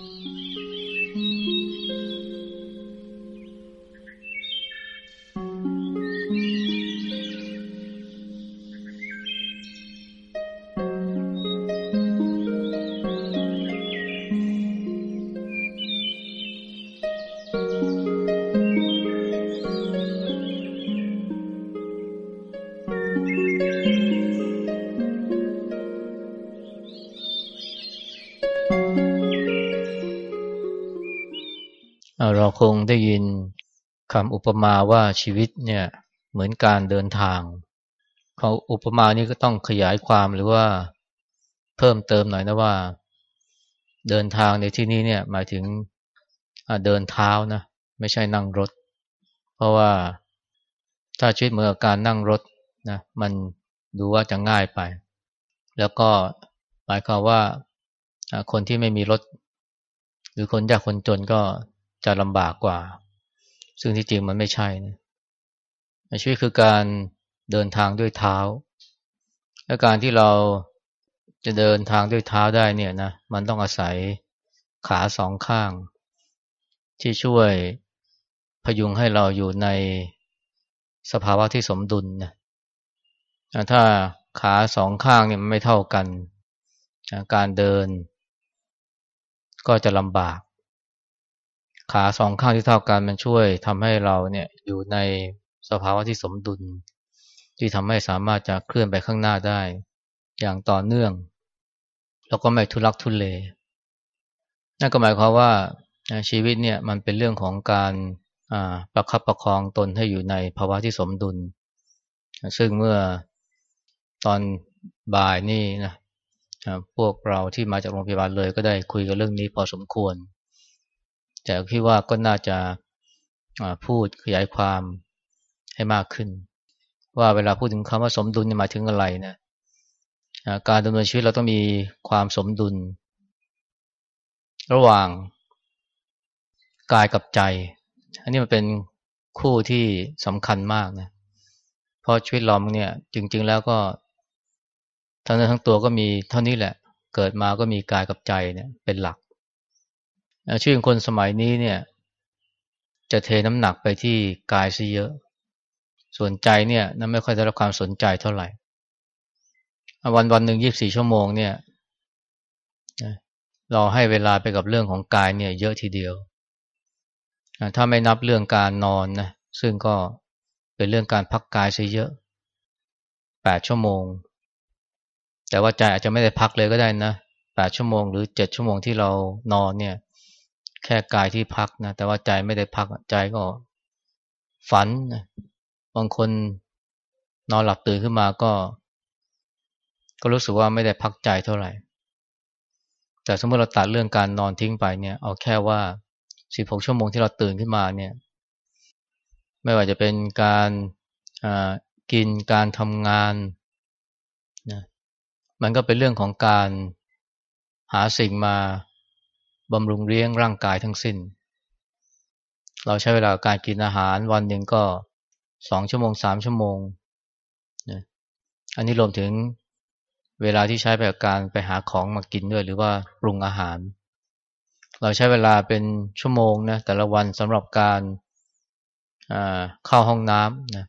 เร คงได้ยินคำอุปมาว่าชีวิตเนี่ยเหมือนการเดินทางเขาอุปมานี้ก็ต้องขยายความหรือว่าเพิ่มเติมหน่อยนะว่า เดินทางในที่นี้เนี่ยหมายถึงเดินเท้านะไม่ใช่นั่งรถ เพราะว่าถ้าชีวิตเหมือนกับการนั่งรถนะมันดูว่าจะง่ายไป แล้วก็หมายความว่าคนที่ไม่มีรถ หรือคนยากคนจนก็ จะลำบากกว่า ซึ่งที่จริงมันไม่ใช่นะชีวิตคือการเดินทางด้วยเท้า และการที่เราจะเดินทางด้วยเท้าได้เนี่ยนะ มันต้องอาศัยขาสองข้าง ที่ช่วยพยุงให้เราอยู่ในสภาวะที่สมดุลนะถ้าขาสองข้างเนี่ยมันไม่เท่ากัน การเดินก็จะลำบาก ขาสองข้างที่เท่ากันมันช่วยทำให้เราเนี่ยอยู่ในสภาวะที่สมดุล ที่ทำให้สามารถจะเคลื่อนไปข้างหน้าได้ อย่างต่อเนื่อง แล้วก็ไม่ทุลักทุเลนั่นก็หมายความว่าชีวิตเนี่ยมันเป็นเรื่องของการประคับประคองตนให้อยู่ในภาวะที่สมดุล ซึ่งเมื่อตอนบ่ายนี่นะพวกเราที่มาจากโรงพยาบาลเลยก็ได้คุยกันเรื่องนี้พอสมควร แต่คิดว่าก็น่าจะพูดขยายความให้มากขึ้น ว่าเวลาพูดถึงคำว่าสมดุลหมายถึงอะไรนะการดำเนินชีวิตเราต้องมีความสมดุล ระหว่างกายกับใจ อันนี้มันเป็นคู่ที่สำคัญมากนะเพราะชีวิตเราเนี่ยจริง ๆ แล้วก็ทั้งนั้นทั้งตัวก็มีเท่านี้แหละ เกิดมาก็มีกายกับใจเนี่ยเป็นหลัก ชีวิตคนสมัยนี้เนี่ย จะเทน้ำหนักไปที่กายซะเยอะ ส่วนใจเนี่ยนั้นไม่ค่อยได้รับความสนใจเท่าไหร่ วันวันหนึ่งยี่บสี่ชั่วโมงเนี่ยเราให้เวลาไปกับเรื่องของกายเนี่ยเยอะทีเดียว ถ้าไม่นับเรื่องการนอนนะ ซึ่งก็เป็นเรื่องการพักกายซะเยอะแปดชั่วโมง แต่ว่าใจอาจจะไม่ได้พักเลยก็ได้นะแปดชั่วโมงหรือเจ็ดชั่วโมงที่เรานอนเนี่ย แค่กายที่พักนะแต่ว่าใจไม่ได้พักใจก็ฝันบางคนนอนหลับตื่นขึ้นมาก็ ก็รู้สึกว่าไม่ได้พักใจเท่าไหร่ แต่สมมติเราตัดเรื่องการนอนทิ้งไปเนี่ย เอาแค่ว่าสิบหกชั่วโมงที่เราตื่นขึ้นมาเนี่ย ไม่ว่าจะเป็นการกินการทำงานนะมันก็เป็นเรื่องของการหาสิ่งมา บำรุงเลี้ยงร่างกายทั้งสิ้น เราใช้เวลาการกินอาหารวันหนึ่งก็สองชั่วโมงสามชั่วโมงนะอันนี้รวมถึงเวลาที่ใช้ไปกับการไปหาของมากินด้วย หรือว่าปรุงอาหาร เราใช้เวลาเป็นชั่วโมงนะแต่ละวันสำหรับการเข้าห้องน้ำนะ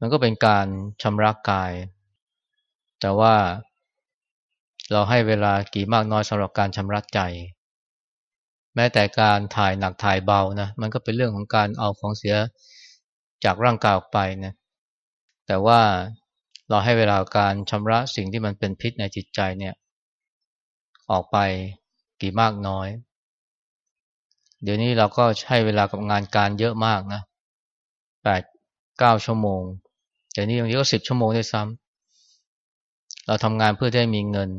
มันก็เป็นการชำระกกาย แต่ว่าเราให้เวลากี่มากน้อยสำหรับการชำระใจ แม้แต่การถ่ายหนักถ่ายเบานะมันก็เป็นเรื่องของการเอาของเสียจากร่างกายออกไปนะแต่ว่าเราให้เวลาการชำระสิ่งที่มันเป็นพิษในจิตใจเนี่ยออกไปกี่มากน้อย เดี๋ยวนี้เราก็ใช้เวลากับงานการเยอะมากนะแปดเก้าชั่วโมง เดี๋ยวนี้บางทีก็สิบชั่วโมงได้ซ้ำเราทำงานเพื่อได้มีเงิน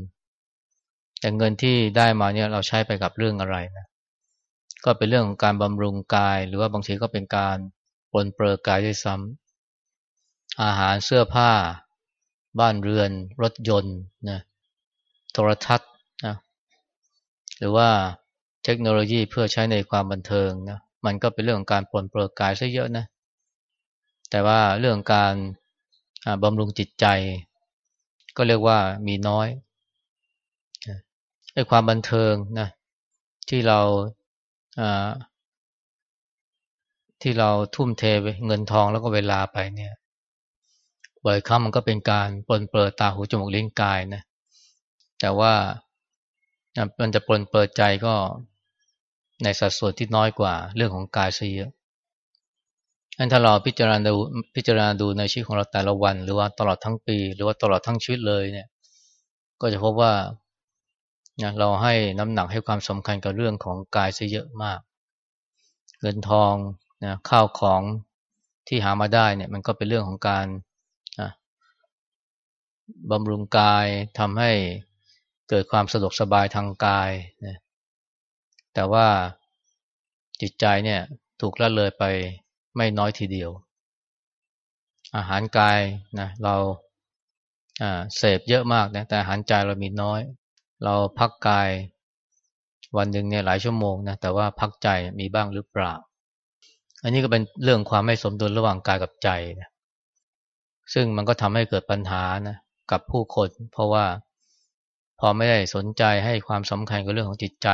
แต่เงินที่ได้มาเนี่ยเราใช้ไปกับเรื่องอะไรนะ ก็เป็นเรื่องของการบำรุงกาย หรือว่าบางทีก็เป็นการปลนเปลือกายด้วยซ้ำอาหารเสื้อผ้า บ้านเรือน รถยนต์นะโทรทัศน์นะหรือว่าเทคโนโลยีเพื่อใช้ในความบันเทิงนะมันก็เป็นเรื่องของการปลนเปลือกกายซะเยอะนะแต่ว่าเรื่องการบำรุงจิตใจ ก็เรียกว่ามีน้อยไอ้ความบันเทิงนะที่เรา ที่เราทุ่มเทเงินทองแล้วก็เวลาไปเนี่ยบ่อยครั้งมันก็เป็นการปนเปิดตาหูจมูกลิ้นกายนะแต่ว่ามันจะปนเปิดใจก็ในสัดส่วนที่น้อยกว่าเรื่องของกายซะเยอะอันถ้าเราพิจารณาดูพิจารณาดูในชีวิตของเราแต่ละวัน หรือว่าตลอดทั้งปี หรือว่าตลอดทั้งชีวิตเลยเนี่ย ก็จะพบว่า เราให้น้ำหนักให้ความสำคัญกับเรื่องของกายซะเยอะมาก เงินทองนะข้าวของที่หามาได้เนี่ยมันก็เป็นเรื่องของการนะบำรุงกายทำให้เกิดความสะดวกสบายทางกายนะแต่ว่าจิตใจเนี่ยถูกละเลยไปไม่น้อยทีเดียว อาหารกายนะเราเสพเยอะมากนะแต่อาหารใจเรามีน้อย เราพักกายวันหนึ่งเนี่ยหลายชั่วโมงนะแต่ว่าพักใจมีบ้างหรือเปล่า อันนี้ก็เป็นเรื่องความไม่สมดุลระหว่างกายกับใจนะซึ่งมันก็ทำให้เกิดปัญหานะกับผู้คนเพราะว่าพอไม่ได้สนใจให้ความสำคัญกับเรื่องของจิตใจ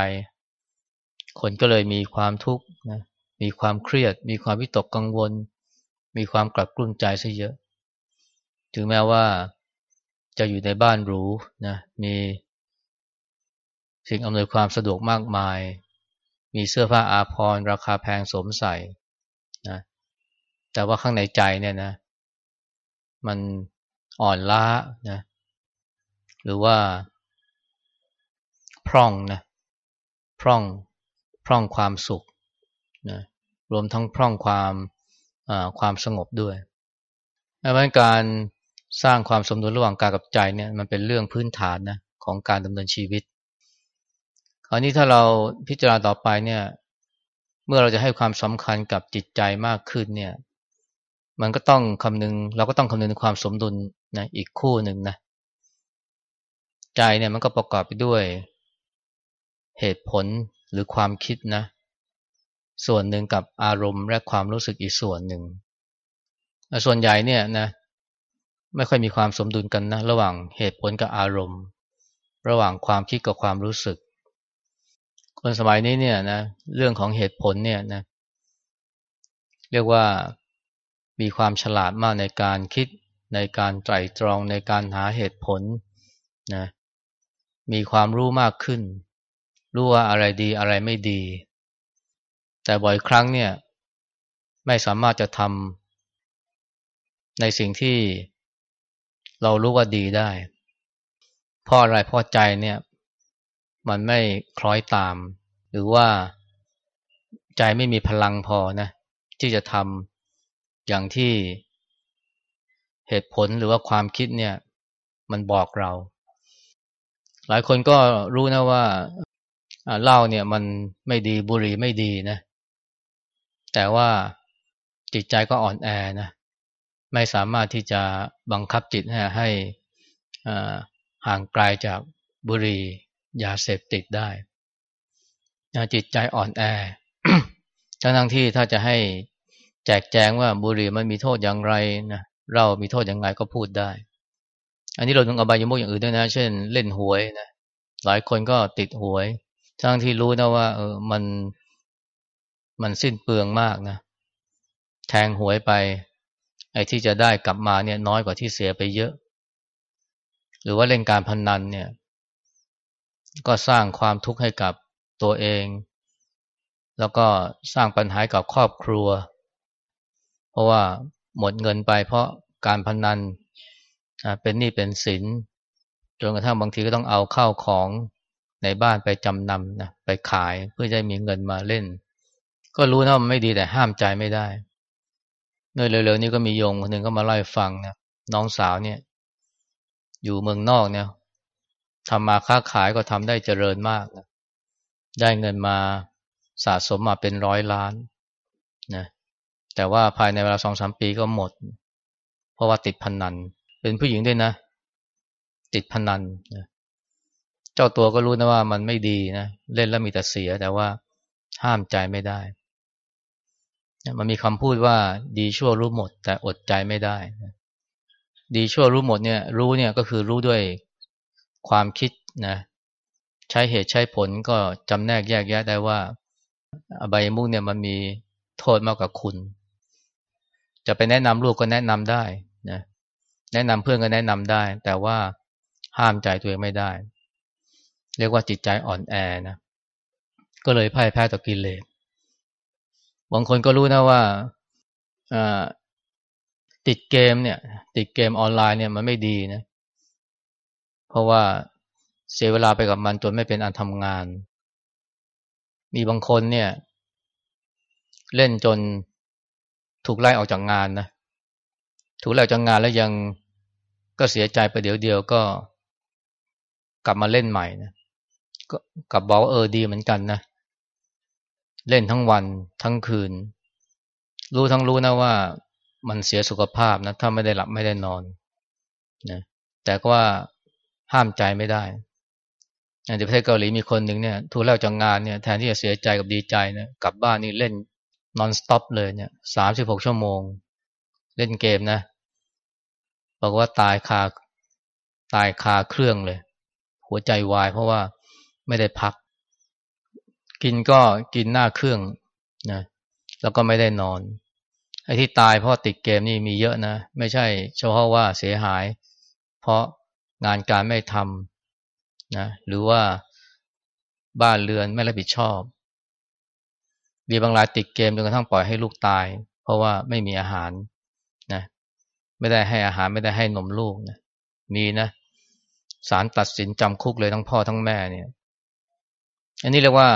คนก็เลยมีความทุกข์นะมีความเครียด มีความวิตกกังวล มีความกลับกลุ้มใจซะเยอะ ถึงแม้ว่าจะอยู่ในบ้านหรูนะมี สิ่งอำนวยความสะดวกมากมาย มีเสื้อผ้าอาภรณ์ราคาแพงสมใส่นะแต่ว่าข้างในใจเนี่ยนะ มันอ่อนล้านะ หรือว่า พร่องนะ พร่อง พร่องความสุขนะรวมทั้งพร่องความความสงบด้วยดังนั้นการสร้างความสมดุลระหว่างกายกับใจเนี่ยมันเป็นเรื่องพื้นฐานนะของการดำเนินชีวิต คราวนี้ถ้าเราพิจารณาต่อไปเนี่ย เมื่อเราจะให้ความสำคัญกับจิตใจมากขึ้นเนี่ย มันก็ต้องคำนึง เราก็ต้องคำนึงถึงความสมดุลนะอีกคู่หนึ่งนะใจเนี่ยมันก็ประกอบไปด้วยเหตุผลหรือความคิดนะ ส่วนหนึ่งกับอารมณ์และความรู้สึกอีกส่วนหนึ่ง ส่วนใหญ่เนี่ยนะ ไม่ค่อยมีความสมดุลกันนะ ระหว่างเหตุผลกับอารมณ์ ระหว่างความคิดกับความรู้สึก คนสมัยนี้เนี่ยนะเรื่องของเหตุผลเนี่ยนะเรียกว่ามีความฉลาดมากในการคิดในการไตร่ตรองในการหาเหตุผลนะมีความรู้มากขึ้น รู้ว่าอะไรดีอะไรไม่ดี แต่บ่อยครั้งเนี่ย ไม่สามารถจะทำในสิ่งที่เรารู้ว่าดีได้เพราะอะไรเพราะใจเนี่ย มันไม่คล้อยตาม หรือว่าใจไม่มีพลังพอนะ ที่จะทำอย่างที่เหตุผลหรือว่าความคิดเนี่ย มันบอกเรา หลายคนก็รู้นะว่าเหล้าเนี่ยมันไม่ดีบุหรี่ไม่ดีนะ แต่ว่าจิตใจก็อ่อนแอนะไม่สามารถที่จะบังคับจิตให้ห่างไกลาจากบุหรี่ ยาเสพติดได้จิตใจอ่อนแอทั้งทั้งที่ถ้าจะให้แจกแจงว่าบุหรี่มันมีโทษอย่างไรนะเรามีโทษอย่างไรก็พูดได้ อันนี้เราต้องอบายมุกอย่างอื่นด้วยนะ เช่น เล่นหวยนะหลายคนก็ติดหวย ทั้งที่รู้นะว่า เออมันมันสิ้นเปลืองมากนะแทงหวยไป ไอ้ที่จะได้กลับมาเนี่ย น้อยกว่าที่เสียไปเยอะ หรือว่าเล่นการพนนันเนี่ย ก็สร้างความทุกข์ให้กับตัวเอง แล้วก็สร้างปัญหากับครอบครัว เพราะว่าหมดเงินไปเพราะการพนันเป็นหนี้เป็นสินจนกระทั่งบางทีก็ต้องเอาเข้าของในบ้านไปจำนำนะไปขายเพื่อจะมีเงินมาเล่น ก็รู้นะมันไม่ดีแต่ห้ามใจไม่ได้เมื่อเร็วๆนี้ก็มีโยงคนหนึ่งก็มาเล่าให้ฟังนะน้องสาวเนี่ย อยู่เมืองนอกเนี่ย ทำมาค้าขายก็ทำได้เจริญมากนะได้เงินมาสะสมมาเป็นร้อยล้านนะแต่ว่าภายในเวลาสองสามปีก็หมด เพราะว่าติดพนนัน เป็นผู้หญิงด้วยนะ ติดพนนันนะเจ้าตัวก็รู้นะว่ามันไม่ดีนะเล่นแล้วมีแต่เสีย แต่ว่าห้ามใจไม่ได้ มันมีคำพูดว่าดีชั่วรู้หมด แต่อดใจไม่ได้ ดีชั่วรู้หมดเนี่ย รู้เนี่ยก็คือรู้ด้วย ความคิดนะใช้เหตุใช้ผลก็จำแนกแยกแยะได้ว่าอบายมุกเนี่ยมันมีโทษมากกว่าคุณ จะไปแนะนำลูกก็แนะนำได้นะแนะนำเพื่อนก็แนะนำได้ แต่ว่าห้ามใจตัวเองไม่ได้ เรียกว่าจิตใจอ่อนแอนะก็เลยพ่ายแพ้ต่อกิเลสบางคนก็รู้นะว่าติดเกมเนี่ย ติดเกมออนไลน์เนี่ยมันไม่ดีนะ เพราะว่าเสียเวลาไปกับมันจนไม่เป็นอันทำงาน มีบางคนเนี่ย เล่นจนถูกไล่ออกจากงานนะถูกไล่ออกจากงานแล้วยังก็เสียใจไปเดี๋ยวเดียวก็กลับมาเล่นใหม่นะก็กลับบอกเออดีเหมือนกันนะเล่นทั้งวันทั้งคืน รู้ทั้งรู้นะว่ามันเสียสุขภาพนะถ้าไม่ได้หลับไม่ได้นอนนะแต่ก็ว่า ห้ามใจไม่ได้ในประเทศเกาหลีมีคนหนึ่งเนี่ยถูกแล้วจากงานเนี่ยแทนที่จะเสียใจกับดีใจนะกลับบ้านนี่เล่นนอนสต็อปเลยเนี่ยสามสิบหกชั่วโมง เล่นเกมนะบอกว่าตายคาตายคาเครื่องเลย หัวใจวายเพราะว่าไม่ได้พัก กินก็กินหน้าเครื่องนะแล้วก็ไม่ได้นอนไอ้ที่ตายเพราะติดเกมนี่มีเยอะนะ ไม่ใช่เฉพาะว่าเสียหาย เพราะ งานการไม่ทำนะหรือว่าบ้านเรือนไม่รับผิดชอบมีบางรายติดเกมจนกระทั่งปล่อยให้ลูกตาย เพราะว่าไม่มีอาหารนะไม่ได้ให้อาหารไม่ได้ให้นมลูกนะมีนะศาลตัดสินจำคุกเลยทั้งพ่อทั้งแม่เนี่ย อันนี้เรียกว่า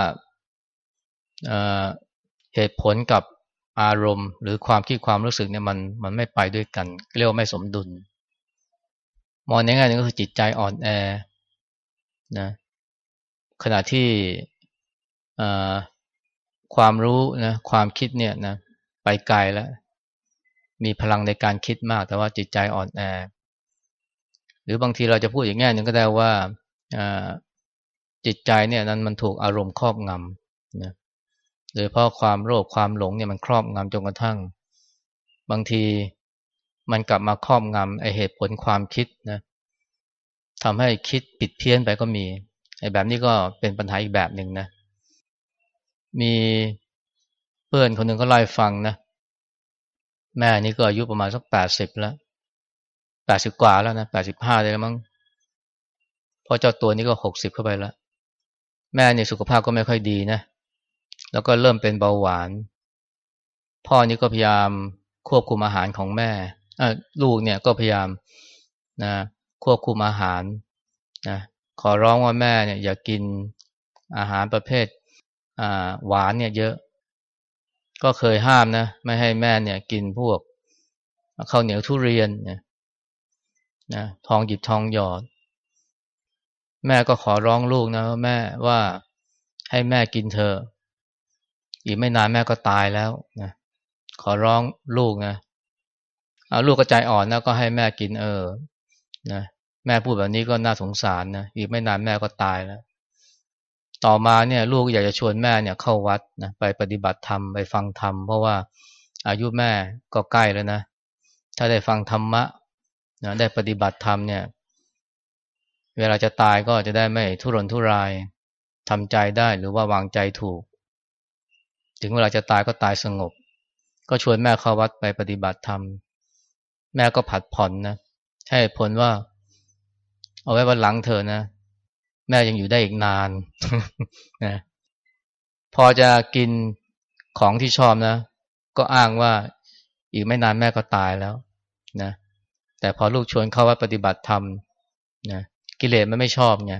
เหตุผลกับอารมณ์ หรือความคิดความรู้สึกเนี่ยมันมันไม่ไปด้วยกันเรียกว่าไม่สมดุล มองในแง่นึงก็คือจิตใจอ่อนแอนะขณะที่ความรู้นะความคิดเนี่ยนะไปไกลแล้ว มีพลังในการคิดมาก แต่ว่าจิตใจอ่อนแอ หรือบางทีเราจะพูดอย่างแง่หนึ่งก็ได้ว่าจิตใจเนี่ยนั้นมันถูกอารมณ์ครอบงำนะโดยเพราะความโลภความหลงเนี่ยมันครอบงำจนกระทั่ง บางที มันกลับมาครอบงำไอเหตุผลความคิดนะทำให้คิดผิดเพี้ยนไปก็มีไอแบบนี้ก็เป็นปัญหาอีกแบบหนึ่งนะ มีเพื่อนคนหนึ่งก็ไล่ฟังนะ แม่นี่ก็อายุประมาณสักแปดสิบแล้วแปดสิบกว่าแล้วนะแปดสิบห้าเลยมั้งพอเจ้าตัวนี้ก็หกสิบเข้าไปแล้ว แม่เนี่ยสุขภาพก็ไม่ค่อยดีนะ แล้วก็เริ่มเป็นเบาหวาน พ่อนี่ก็พยายามควบคุมอาหารของแม่ ลูกเนี่ยก็พยายามนะควบคุมอาหารนะขอร้องว่าแม่เนี่ยอย่ากกินอาหารประเภทหวานเนี่ยเยอะ ก็เคยห้ามนะไม่ให้แม่เนี่ยกินพวกข้าวเหนียวทุเรียนนะนะทองหยิบทองหยอด แม่ก็ขอร้องลูกนะแม่ว่าให้แม่กินเธอ อีกไม่นานแม่ก็ตายแล้วนะขอร้องลูกนะเลูกก็ใจอ่อนนะก็ให้แม่กินเออนะแม่พูดแบบนี้ก็น่าสงสารนะอีกไม่นานแม่ก็ตายแล้ว ต่อมาเนี่ย ลูกอยากจะชวนแม่เนี่ยเข้าวัดนะไปปฏิบัติธรรมไปฟังธรรมเพราะว่าอายุแม่ก็ใกล้แล้วนะถ้าได้ฟังธรรมะนะได้ปฏิบัติธรรมเนี่ย เวลาจะตายก็จะได้ไม่ทุรนทุรายทำใจได้หรือว่าวางใจถูก ถึงเวลาจะตายก็ตายสงบ ก็ชวนแม่เข้าวัดไปปฏิบัติธรรม แม่ก็ผัดผ่อนนะให้ผลว่า เอาไว้วันหลังเธอนะแม่ยังอยู่ได้อีกนานนะพอจะกินของที่ชอบนะ ก็อ้างว่าอีกไม่นานแม่ก็ตายแล้วนะแต่พอลูกชวนเข้าวัดปฏิบัติธรรมนะกิเลสมันไม่ชอบไง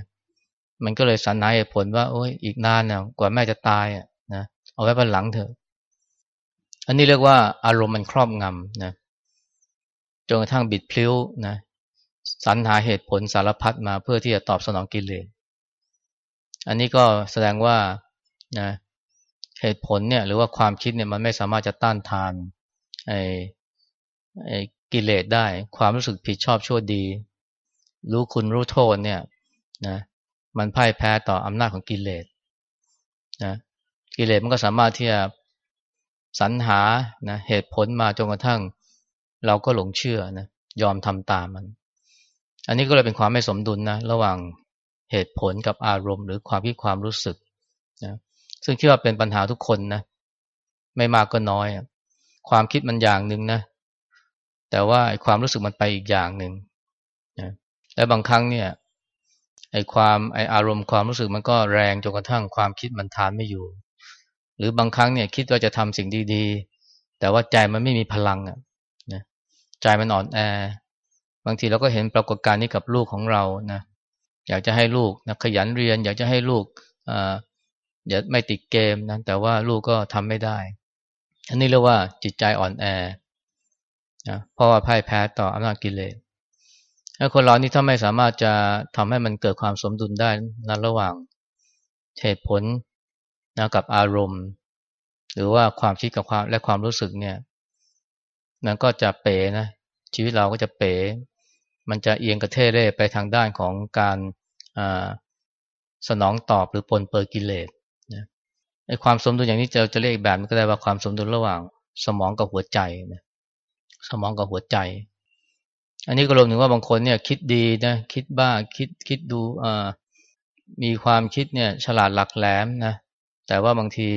มันก็เลยสันนาเหตุผลว่า โอ้ยอีกนานนี่ยกว่าแม่จะตายอะนะเอาไว้บนหลังเถอะ อันนี้เรียกว่าอารมณ์มันครอบงำนะ จนกระทั่งบิดพลิ้วนะสรรหาเหตุผลสารพัดมาเพื่อที่จะตอบสนองกิเลสอันนี้ก็แสดงว่านะเหตุผลเนี่ยหรือว่าความคิดเนี่ยมันไม่สามารถจะต้านทานไอ้ไอ้กิเลสได้ ความรู้สึกผิดชอบชั่วดี รู้คุณรู้โทษเนี่ยนะมันพ่ายแพ้ต่ออำนาจของกิเลสนะกิเลสมันก็สามารถที่จะสรรหานะเหตุผลมาจนกระทั่ง เราก็หลงเชื่อนะยอมทำตามมัน อันนี้ก็เลยเป็นความไม่สมดุลนะระหว่างเหตุผลกับอารมณ์ หรือความคิดความรู้สึกนะซึ่งคิดว่าเป็นปัญหาทุกคนนะไม่มากก็น้อย ความคิดมันอย่างหนึ่งนะแต่ว่าความรู้สึกมันไปอีกอย่างหนึ่งนะและบางครั้งเนี่ยไอ้ความไอ้อารมณ์ความรู้สึกมันก็แรงจนกระทั่งความคิดมันทานไม่อยู่ หรือบางครั้งเนี่ยคิดว่าจะทำสิ่งดีๆ แต่ว่าใจมันไม่มีพลังอะนะ ใจมันอ่อนแอ บางทีเราก็เห็นปรากฏการณ์นี้กับลูกของเรานะอยากจะให้ลูกนะขยันเรียน อยากจะให้ลูกอ่าอย่าไม่ติดเกมนะแต่ว่าลูกก็ทำไม่ได้ อันนี้เรียกว่าจิตใจอ่อนแอนะเพราะว่าพ่ายแพ้ต่ออำนาจกิเลสถ้คนเรานี่ถ้าไม่สามารถจะทำให้มันเกิดความสมดุลได้นั้นระหว่างเหตุผลนะกับอารมณ์ หรือว่าความคิดกับความและความรู้สึกเนี่ย มันก็จะเป๋นะชีวิตเราก็จะเป๋ มันจะเอียงกระเทเร่ไปทางด้านของการสนองตอบหรือปนเปื้อกิเลสนะไอ้ความสมดุลอย่างนี้จะจะเรียกแบบก็ได้ว่าความสมดุลระหว่างสมองกับหัวใจนะสมองกับหัวใจ อันนี้ก็รวมถึงว่าบางคนเนี่ยคิดดีนะคิดบ้าคิดคิดดูมีความคิดเนี่ยฉลาดหลักแหลมนะแต่ว่าบางที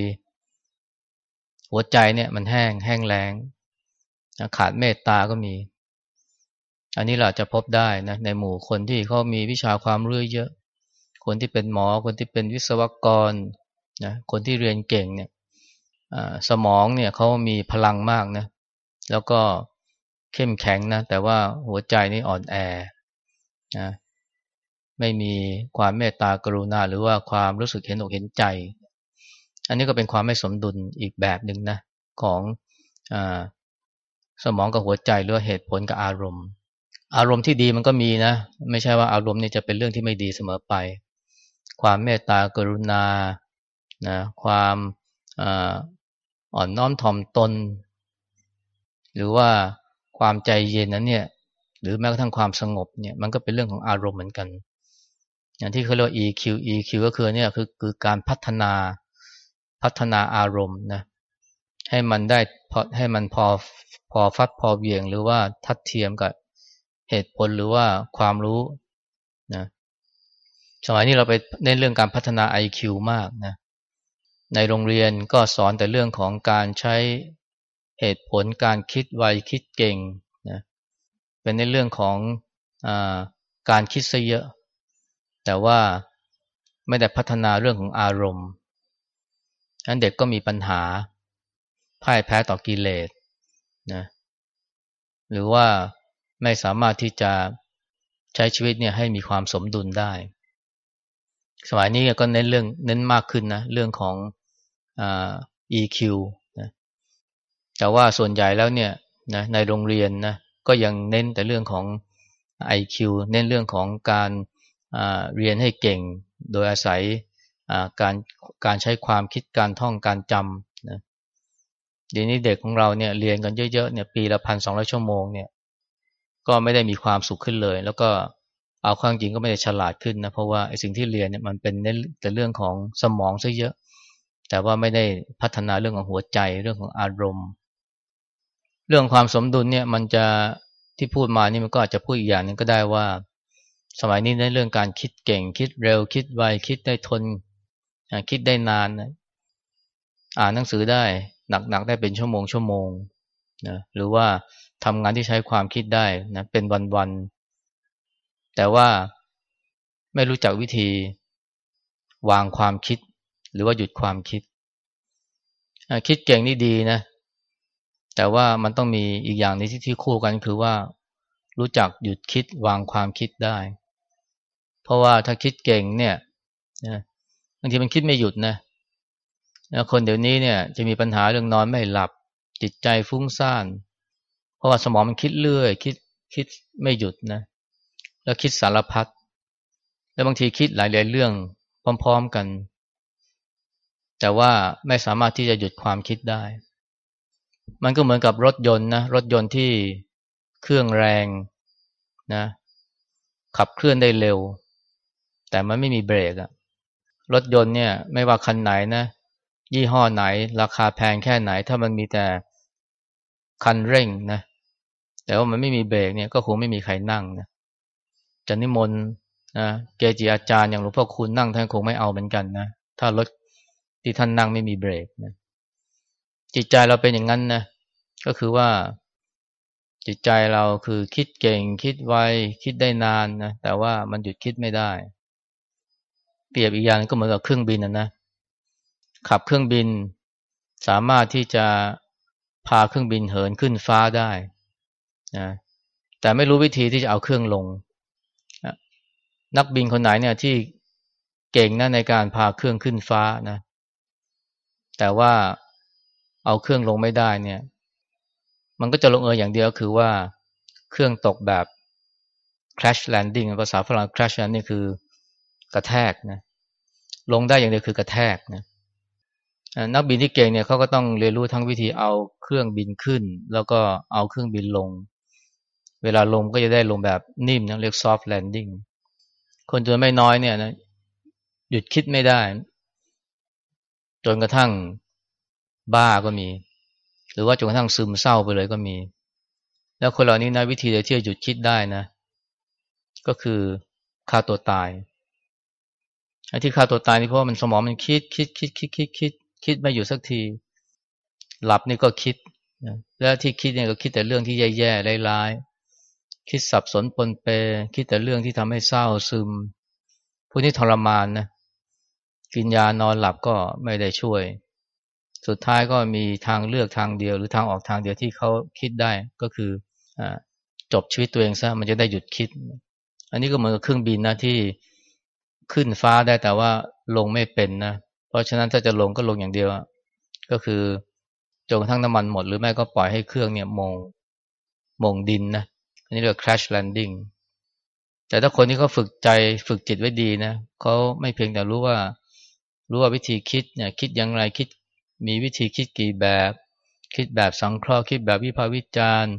หัวใจเนี่ยมันแห้งแห้งแรง ขาดเมตตาก็มี อันนี้เราจะพบได้นะในหมู่คนที่เขามีวิชาความรู้เยอะ คนที่เป็นหมอ คนที่เป็นวิศวกรนะคนที่เรียนเก่งเนี่ยสมองเนี่ยเขามีพลังมากนะ แล้วก็เข้มแข็งนะ แต่ว่าหัวใจนี่อ่อนแอนะไม่มีความเมตตากรุณา หรือว่าความรู้สึกเห็นอกเห็นใจ อันนี้ก็เป็นความไม่สมดุลอีกแบบหนึ่งนะ ของอ สมองกับหัวใจหรือเหตุผลกับอารมณ์ อารมณ์ที่ดีมันก็มีนะ ไม่ใช่ว่าอารมณ์นี่จะเป็นเรื่องที่ไม่ดีเสมอไป ความเมตตากรุณานะความอ่อนน้อมถ่อมตน หรือว่าความใจเย็นนั้นเนี่ย หรือแม้กระทั่งความสงบเนี่ยมันก็เป็นเรื่องของอารมณ์เหมือนกัน อย่างที่เขาเรียก EQ EQ ก็คือเนี่ยคือคือการพัฒนาพัฒนาอารมณ์นะ ให้มันได้พอให้มันพอพอฟัดพอเวียงหรือว่าทัดเทียมกับเหตุผลหรือว่าความรู้นะสมัยนี้เราไปเน้นเรื่องการพัฒนา IQ มากนะในโรงเรียนก็สอนแต่เรื่องของการใช้เหตุผลการคิดไวคิดเก่งนะเป็นในเรื่องของอการคิดซะเยอะ แต่ว่าไม่ได้พัฒนาเรื่องของอารมณ์นั้นเด็กก็มีปัญหา พ่ายแพ้ต่อกิเลสนะหรือว่าไม่สามารถที่จะใช้ชีวิตเนี่ยให้มีความสมดุลได้ สมัยนี้ก็เน้นเรื่องเน้นมากขึ้นนะเรื่องของอ EQ นะแต่ว่าส่วนใหญ่แล้วเนี่ยนะในโรงเรียนนะก็ยังเน้นแต่เรื่องของ IQ เน้นเรื่องของการเรียนให้เก่ง โดยอาศัยการการใช้ความคิดการท่องการจำ เดี๋ยวนี้เด็กของเราเนี่ยเรียนกันเยอะๆเนี่ยปีละพันสองร้อยชั่วโมงเนี่ย ก็ไม่ได้มีความสุขขึ้นเลย แล้วก็เอาความจริงก็ไม่ได้ฉลาดขึ้นนะเพราะว่าไอ้สิ่งที่เรียนเนี่ยมันเป็นเน้นแต่เรื่องของสมองซะเยอะ แต่ว่าไม่ได้พัฒนาเรื่องของหัวใจเรื่องของอารมณ์ เรื่องความสมดุลเนี่ยมันจะที่พูดมานี่มันก็อาจจะพูดอีกอย่างหนึ่งก็ได้ว่า สมัยนี้ในเรื่องการคิดเก่งคิดเร็วคิดไวคิดได้ทนคิดได้นานนะอ่านหนังสือได้ หนักๆได้เป็นชั่วโมงชั่วโมงนะหรือว่าทำงานที่ใช้ความคิดได้นะเป็นวันๆแต่ว่าไม่รู้จักวิธีวางความคิด หรือว่าหยุดความคิด คิดเก่งนี่ดีนะ แต่ว่ามันต้องมีอีกอย่างนี้ที่ที่คู่กันคือว่า รู้จักหยุดคิดวางความคิดได้ เพราะว่าถ้าคิดเก่งเนี่ยบางทีมันคิดไม่หยุดนะ คนเดี๋ยวนี้เนี่ยจะมีปัญหาเรื่องนอนไม่หลับ จิตใจฟุ้งซ่าน เพราะว่าสมองมันคิดเรื่อย คิดคิดไม่หยุดนะ แล้วคิดสารพัดแล้วบางทีคิดหลายๆเรื่องพร้อมๆกัน แต่ว่าไม่สามารถที่จะหยุดความคิดได้ มันก็เหมือนกับรถยนต์นะรถยนต์ที่เครื่องแรงนะ ขับเคลื่อนได้เร็ว แต่มันไม่มีเบรกอะรถยนต์เนี่ย ไม่ว่าคันไหนนะ ยี่ห้อไหน ราคาแพงแค่ไหน ถ้ามันมีแต่คันเร่งนะแต่ว่ามันไม่มีเบรกเนี่ยก็คงไม่มีใครนั่งนะจะนิมนต์นะเกจิอาจารย์อย่างหลวงพ่อคุณนั่งท่านคงไม่เอาเหมือนกันนะถ้ารถที่ท่านนั่งไม่มีเบรกนะจิตใจเราเป็นอย่างนั้นนะก็คือว่าจิตใจเราคือคิดเก่ง คิดไวคิดได้นานนะแต่ว่ามันหยุดคิดไม่ได้ เปรียบอีกอย่างก็เหมือนกับเครื่องบินนะนะ ขับเครื่องบิน สามารถที่จะพาเครื่องบินเหินขึ้นฟ้าได้นะแต่ไม่รู้วิธีที่จะเอาเครื่องลง นักบินคนไหนเนี่ยที่เก่งนะในการพาเครื่องขึ้นฟ้านะ แต่ว่าเอาเครื่องลงไม่ได้เนี่ย มันก็จะลงเอยอย่างเดียวคือว่าเครื่องตกแบบ crash landing ภาษาฝรั่ง crash landing คือกระแทกนะลงได้อย่างเดียวคือกระแทกนะ นักบินที่เก่งเนี่ยเขาก็ต้องเรียนรู้ทั้งวิธีเอาเครื่องบินขึ้น แล้วก็เอาเครื่องบินลง เวลาลงก็จะได้ลงแบบนิ่มนะเรียก soft landing คนจนไม่น้อยเนี่ยนะหยุดคิดไม่ได้ จนกระทั่งบ้าก็มี หรือว่าจนกระทั่งซึมเศร้าไปเลยก็มี แล้วคนเหล่านี้นะวิธีเดียวที่จะหยุดคิดได้นะ ก็คือฆ่าตัวตายไอ้ที่ฆ่าตัวตายนี่เพราะมันสมองมันคิดคิดคิดคิดคิดคิด คิดไม่อยู่สักที หลับนี่ก็คิดนะแล้วที่คิดเนี่ยก็คิดแต่เรื่องที่แย่ๆร้ายๆคิดสับสนปนเป คิดแต่เรื่องที่ทำให้เศร้าซึมพวกนี้ทรมานนะกินยานอนหลับก็ไม่ได้ช่วย สุดท้ายก็มีทางเลือกทางเดียว หรือทางออกทางเดียวที่เขาคิดได้ก็คืออจบชีวิตตัวเองซะมันจะได้หยุดคิด อันนี้ก็เหมือนกับเครื่องบินนะที่ขึ้นฟ้าได้แต่ว่าลงไม่เป็นนะ เพราะฉะนั้นถ้าจะลงก็ลงอย่างเดียว ก็คือจนกระทั่งน้ำมันหมด หรือไม่ก็ปล่อยให้เครื่องเนี่ยมงมงดินนะอันนี้เรียก crash landing แต่ถ้าคนที่เขาฝึกใจฝึกจิตไว้ดีนะเขาไม่เพียงแต่รู้ว่า รู้ว่าวิธีคิดเนี่ยคิดอย่างไรคิดมีวิธีคิดกี่แบบ คิดแบบสังเคราะห์คิดแบบวิพากษ์วิจารณ์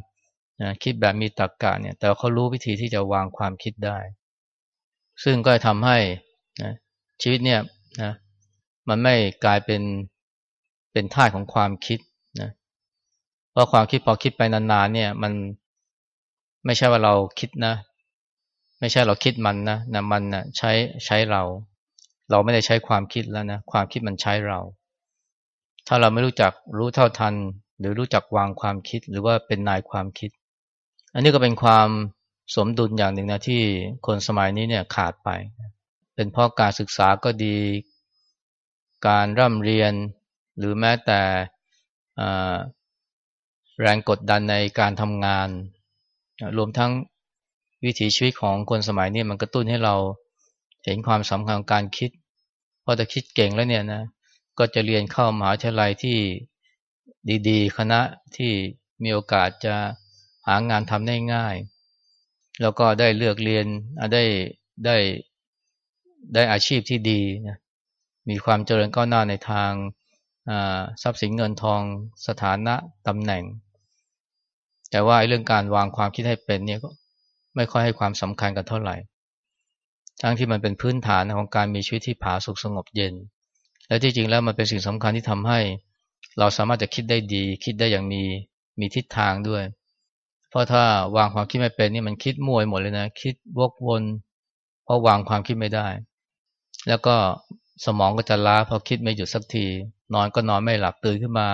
นะคิดแบบมีตรรกกะเนี่ย แต่เขารู้วิธีที่จะวางความคิดได้ ซึ่งก็ทำให้นะชีวิตเนี่ยนะ มันไม่กลายเป็นเป็นท่าของความคิดนะเพราะความคิดพอคิดไปนานๆเนี่ย มันไม่ใช่ว่าเราคิดนะ ไม่ใช่เราคิดมันนะนะมันนะใช้ใช้เรา เราไม่ได้ใช้ความคิดแล้วนะความคิดมันใช้เรา ถ้าเราไม่รู้จักรู้เท่าทัน หรือรู้จักวางความคิดหรือว่าเป็นนายความคิด อันนี้ก็เป็นความสมดุลอย่างหนึ่งนะที่คนสมัยนี้เนี่ยขาดไป เป็นเพราะการศึกษาก็ดี การร่ำเรียนหรือแม้แต่แรงกดดันในการทำงาน รวมทั้งวิถีชีวิตของคนสมัยนี้มันกระตุ้นให้เราเห็นความสำคัญของการคิดพอจะคิดเก่งแล้วเนี่ยนะก็จะเรียนเข้ามหาวิทยาลัยที่ดีๆ คณะที่มีโอกาสจะหางานทำได้ง่าย แล้วก็ได้เลือกเรียนได้ได้ได้อาชีพที่ดีนะ มีความเจริญก้าวหน้าในทางทรัพย์สินเงินทองสถานะตำแหน่ง แต่ว่าเรื่องการวางความคิดให้เป็นเนี่ยก็ไม่ค่อยให้ความสำคัญกันเท่าไหร่ ทั้งที่มันเป็นพื้นฐานของการมีชีวิตที่ผาสุกสงบเย็น และที่จริงแล้วมันเป็นสิ่งสำคัญที่ทำให้ เราสามารถจะคิดได้ดี คิดได้อย่างมีมีทิศทางด้วย เพราะถ้าวางความคิดไม่เป็นนี่มันคิดมั่วหมดเลยนะ คิดวกวน เพราะวางความคิดไม่ได้ แล้วก็ สมองก็จะล้าเพราะคิดไม่หยุดสักที นอนก็นอนไม่หลับตื่นขึ้นมา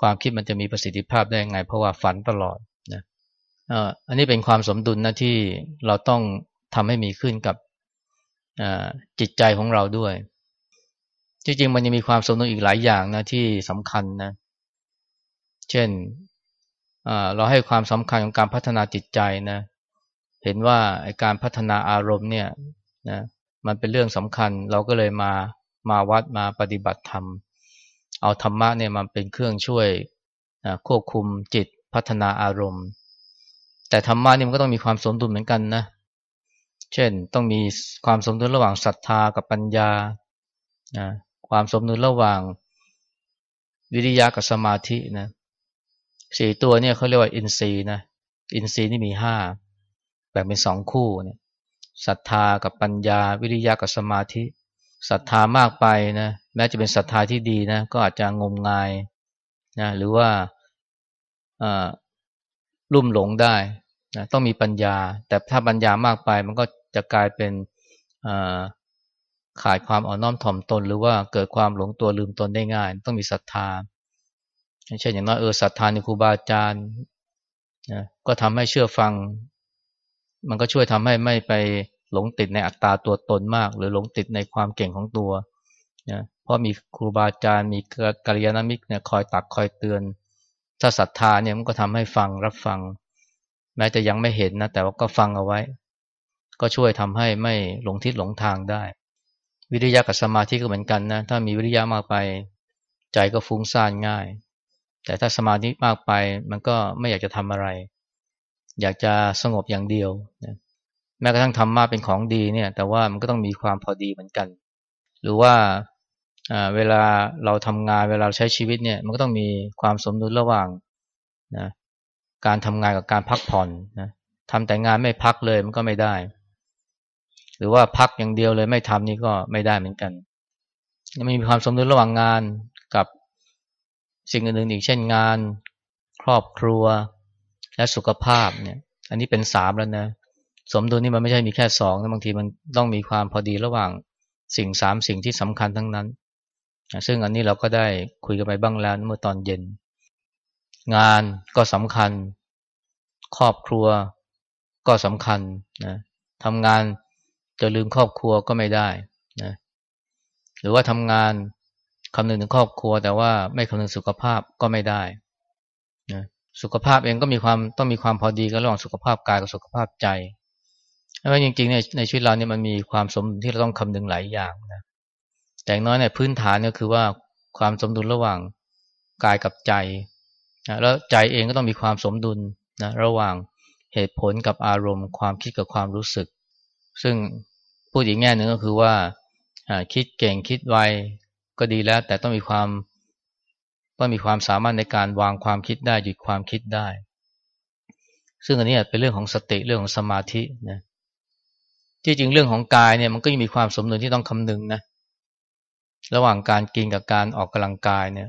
ความคิดมันจะมีประสิทธิภาพได้ยังไง เพราะว่าฝันตลอดนะอันนี้เป็นความสมดุลนะที่เราต้องทำให้มีขึ้นกับจิตใจของเราด้วย จริงๆมันยังมีความสมดุลอีกหลายอย่างนะที่สำคัญนะ เช่นเราให้ความสำคัญของการพัฒนาจิตใจนะ เห็นว่าการพัฒนาอารมณ์เนี่ยนะ มันเป็นเรื่องสำคัญ เราก็เลยมามาวัดมาปฏิบัติธรรม เอาธรรมะเนี่ยมันเป็นเครื่องช่วยควบคุมจิตพัฒนาอารมณ์ แต่ธรรมะนี่มันก็ต้องมีความสมดุลเหมือนกันนะ เช่นต้องมีความสมดุลระหว่างศรัทธากับปัญญานะความสมดุลระหว่างวิริยะกับสมาธินะสี่ตัวเนี่ยเขาเรียกว่าอินทรีย์นะอินทรีย์นี่มีห้าแบ่งเป็นสองคู่เนี่ย ศรัทธากับปัญญา วิริยะกับสมาธิศรัทธามากไปนะแม้จะเป็นศรัทธาที่ดีนะก็อาจจะงมงายนะหรือว่าลุ่มหลงได้นะต้องมีปัญญา แต่ถ้าปัญญามากไปมันก็จะกลายเป็นขาดความอ่อนน้อมถ่อมตน หรือว่าเกิดความหลงตัวลืมตนได้ง่าย ต้องมีศรัทธาเช่นอย่างน้อยเออศรัทธาในครูบาอาจารย์นะก็ทำให้เชื่อฟัง มันก็ช่วยทำให้ไม่ไปหลงติดในอัตตาตัวตนมาก หรือหลงติดในความเก่งของตัวนะเพราะมีครูบาอาจารย์มีกัลยาณมิตรเนี่ยคอยตักคอยเตือน ถ้าศรัทธาเนี่ยมันก็ทำให้ฟังรับฟัง แม้จะยังไม่เห็นนะแต่ว่าก็ฟังเอาไว้ ก็ช่วยทำให้ไม่หลงทิศหลงทางได้ วิริยะกับสมาธิก็เหมือนกันนะถ้ามีวิริยะมากไป ใจก็ฟุ้งซ่านง่าย แต่ถ้าสมาธิมากไปมันก็ไม่อยากจะทำอะไร อยากจะสงบอย่างเดียวนะแม้กระทั่งธรรมะเป็นของดีเนี่ย แต่ว่ามันก็ต้องมีความพอดีเหมือนกัน หรือว่าเวลาเราทำงานเวลาใช้ชีวิตเนี่ย มันก็ต้องมีความสมดุลระหว่างนะการทำงานกับการพักผ่อนนะทำแต่งานไม่พักเลยมันก็ไม่ได้ หรือว่าพักอย่างเดียวเลยไม่ทำนี่ก็ไม่ได้เหมือนกันมันมีความสมดุลระหว่างงานกับสิ่งอื่นๆอีกเช่นงาน ครอบครัว และสุขภาพเนี่ย อันนี้เป็นสามแล้วนะ สมดุลนี่มันไม่ใช่มีแค่สองนะบางทีมันต้องมีความพอดีระหว่างสิ่งสามสิ่งที่สำคัญทั้งนั้น ซึ่งอันนี้เราก็ได้คุยกันไปบ้างแล้วเมื่อตอนเย็น งานก็สำคัญ ครอบครัวก็สำคัญนะทำงานจะลืมครอบครัวก็ไม่ได้นะหรือว่าทำงานคำนึงถึงครอบครัว แต่ว่าไม่คำนึงสุขภาพก็ไม่ได้นะ สุขภาพเองก็มีความต้องมีความพอดีกันระหว่างสุขภาพกายกับสุขภาพใจเพราะจริงๆในในชีวิตเราเนี่ยมันมีความสมดุลที่เราต้องคำนึงหลายอย่างนะแต่น้อยเนี่ยพื้นฐานเนี่ยคือว่าความสมดุลระหว่างกายกับใจนะแล้วใจเองก็ต้องมีความสมดุลนะระหว่างเหตุผลกับอารมณ์ ความคิดกับความรู้สึก ซึ่งพูดอีกแง่หนึ่งก็คือว่าคิดเก่งคิดไวก็ดีแล้ว แต่ต้องมีความ ต้องมีความสามารถในการวางความคิดได้หยุดความคิดได้ ซึ่งอันนี้เป็นเรื่องของสติเรื่องของสมาธินะที่จริงเรื่องของกายเนี่ยมันก็ยังมีความสมดุลที่ต้องคำนึงนะระหว่างการกินกับการออกกำลังกายเนี่ย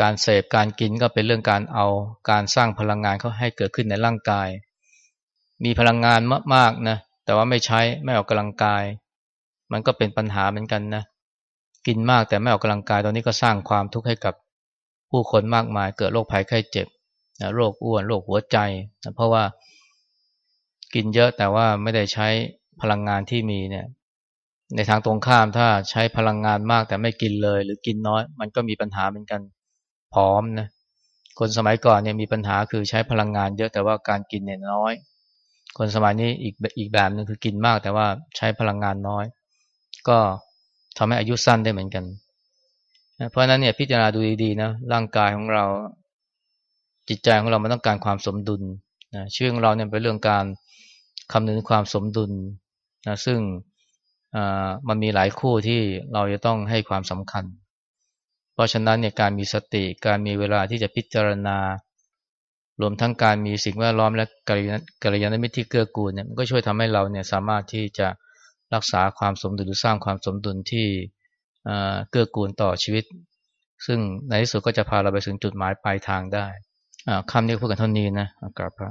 การเสพการกินก็เป็นเรื่องการเอาการสร้างพลังงานเขาให้เกิดขึ้นในร่างกาย มีพลังงานมากๆนะแต่ว่าไม่ใช้ไม่ออกกำลังกาย มันก็เป็นปัญหาเหมือนกันนะกินมากแต่ไม่ออกกำลังกายตอนนี้ก็สร้างความทุกข์ให้กับ ผู้คนมากมายเกิดโรคภัยไข้เจ็บนะโรคอ้วนโรคหัวใจนะเพราะว่ากินเยอะแต่ว่าไม่ได้ใช้พลังงานที่มีเนี่ยในทางตรงข้ามถ้าใช้พลังงานมากแต่ไม่กินเลย หรือกินน้อย มันก็มีปัญหาเหมือนกันพร้อมนะคนสมัยก่อนเนี่ยมีปัญหาคือใช้พลังงานเยอะแต่ว่าการกินเนี่ยน้อย คนสมัยนี้อีกอีกแบบนึงคือกินมากแต่ว่าใช้พลังงานน้อย ก็ทำให้อายุสั้นได้เหมือนกัน เพราะฉะนั้นเนี่ยพิจารณาดูดีๆนะร่างกายของเรา จิตใจของเรามันต้องการความสมดุลนะชีวิตของเราเนี่ยเป็นเรื่องการคำนึงความสมดุลนะซึ่งมันมีหลายคู่ที่เราจะต้องให้ความสำคัญ เพราะฉะนั้นเนี่ยการมีสติการมีเวลาที่จะพิจารณารวมทั้งการมีสิ่งแวดล้อมและกัลยาณมิตรที่เกื้อกูลเนี่ยมันก็ช่วยทำให้เราเนี่ยสามารถที่จะรักษาความสมดุลหรือสร้างความสมดุลที่ เกื้อกูลต่อชีวิต ซึ่งในที่สุดก็จะพาเราไปถึงจุดหมายปลายทางได้คำนี้พูดกันเท่านี้นะกราบพระ